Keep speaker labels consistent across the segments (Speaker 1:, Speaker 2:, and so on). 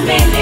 Speaker 1: Amén.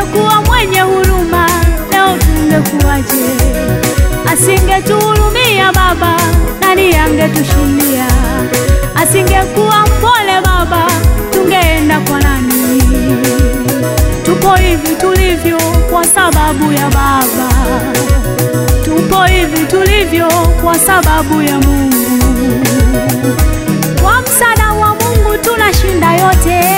Speaker 1: angekuwa mwenye huruma, leo tungekuwaje? Asingetuhurumia Baba, nani angetushindia? Asingekuwa mpole Baba, tungeenda kwa nani? Tupo hivi tulivyo kwa sababu ya Baba, tupo hivi tulivyo kwa sababu ya Mungu. Kwa msaada wa Mungu tunashinda yote.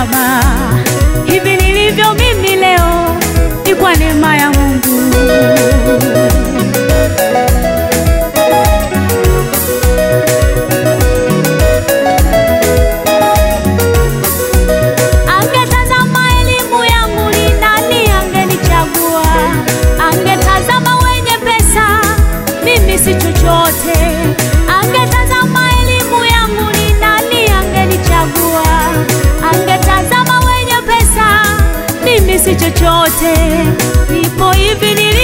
Speaker 1: Baba. Hivi nilivyo mimi leo ni kwa neema ya Mungu. Elimu angenichagua? Angetazama wenye pesa, mimi si chochote. si chochote, ipo hivi nili